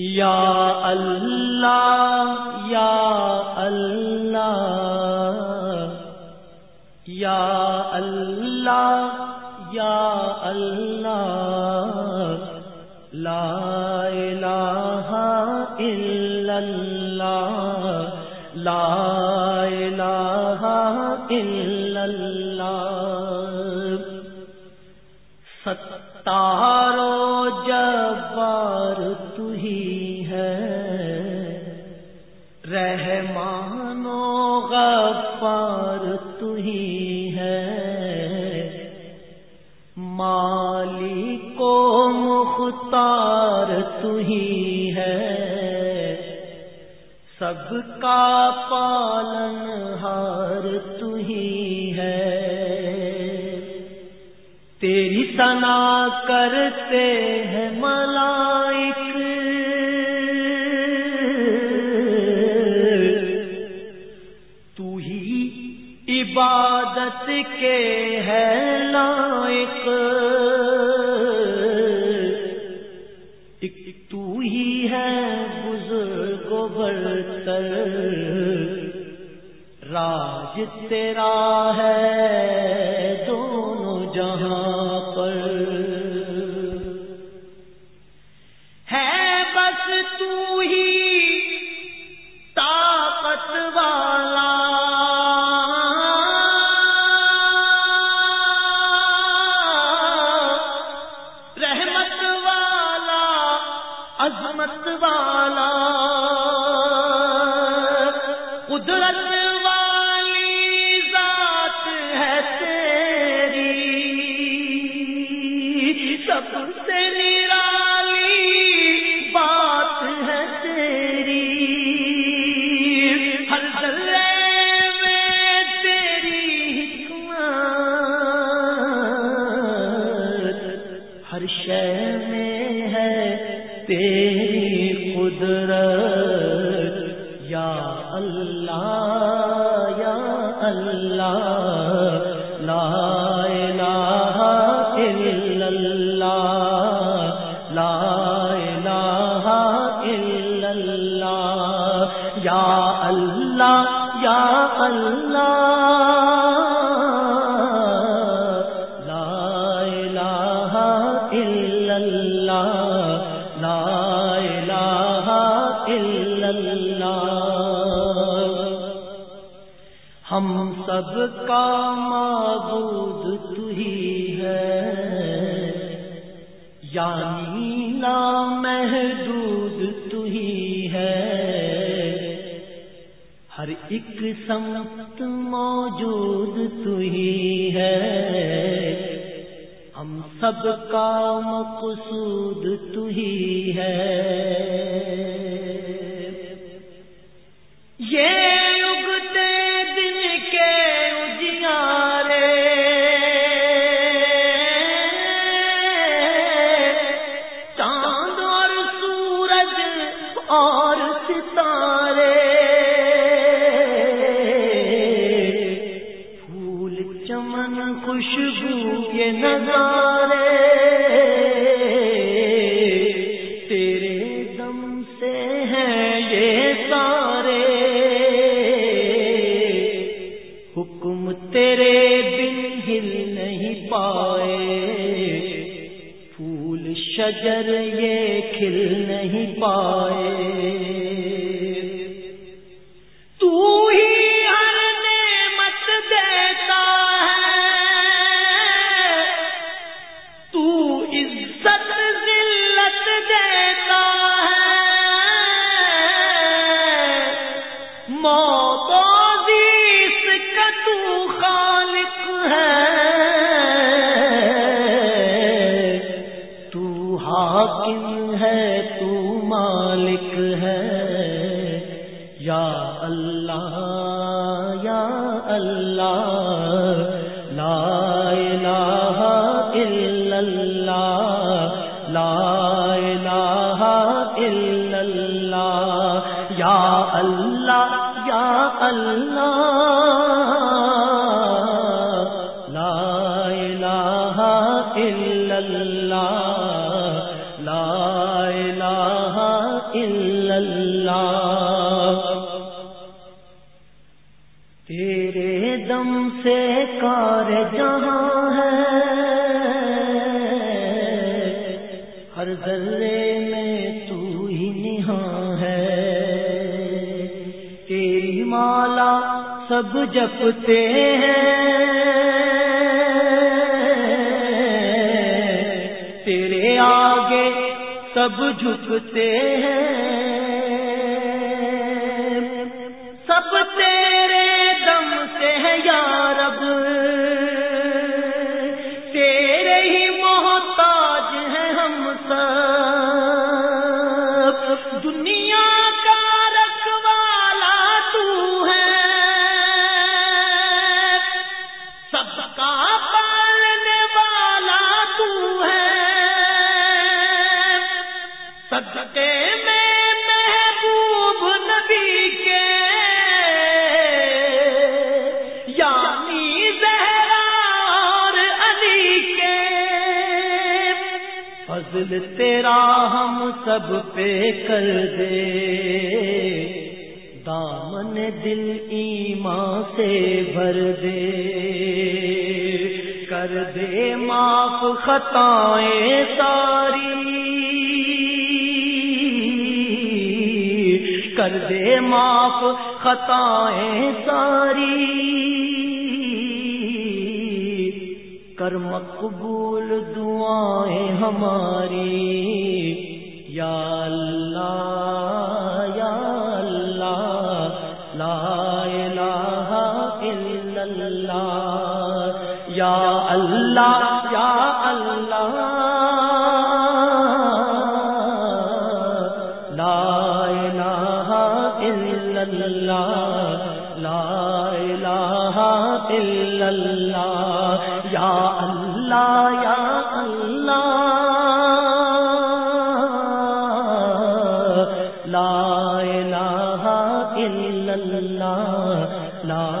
یا اللہ یا اللہ یا اللہ یا اللہ لا ستارو جبار تو ہی ہے۔ رحمانو غفار تو ہی ہے۔ مالی کو مختار تو ہی ہے۔ سب کا پالن ہار تیری سنا کرتے ہیں ملائک۔ تو ہی عبادت کے ہے لائق۔ تو ہی ہے بزرگ برتر۔ راج تیرا ہے تیری قدرت، یا اللہ یا اللہ، لا الہ الا اللہ، لا الہ الا اللہ، یا اللہ یا اللہ۔ ہم سب کا معبود تو ہی ہے۔ یعنی نا محدود تو ہی ہے۔ ہر ایک سمت موجود تو ہی ہے۔ ہم سب کا مقصود تو ہی ہے۔ اور ستارے شجر یہ کھل نہیں پائے ہے تالک ہے۔ یا اللہ یا اللہ لا الہ الا اللہ لا الا اللہ، لا الہ الا اللہ۔ تیرے دم سے کار جہاں ہے، ہر ذرے میں تو ہی نہاں ہے۔ تیری مالا سب جپتے ہیں سب جھکتے ہیں۔ یعنی زہرا اور علی کے۔ فضل تیرا ہم سب پہ کر دے۔ دامن دل ایمان سے بھر دے۔ کر دے معاف خطائیں ساری۔ کر دے معاف خطائیں ساری۔ مقبول دعائیں ہماری۔ یا اللہ یا اللہ، لا الہ الا اللہ۔ یا اللہ یا اللہ۔ اللہ، لا الہ الا اللہ۔ یا اللہ یا اللہ لا الہ الا اللہ لا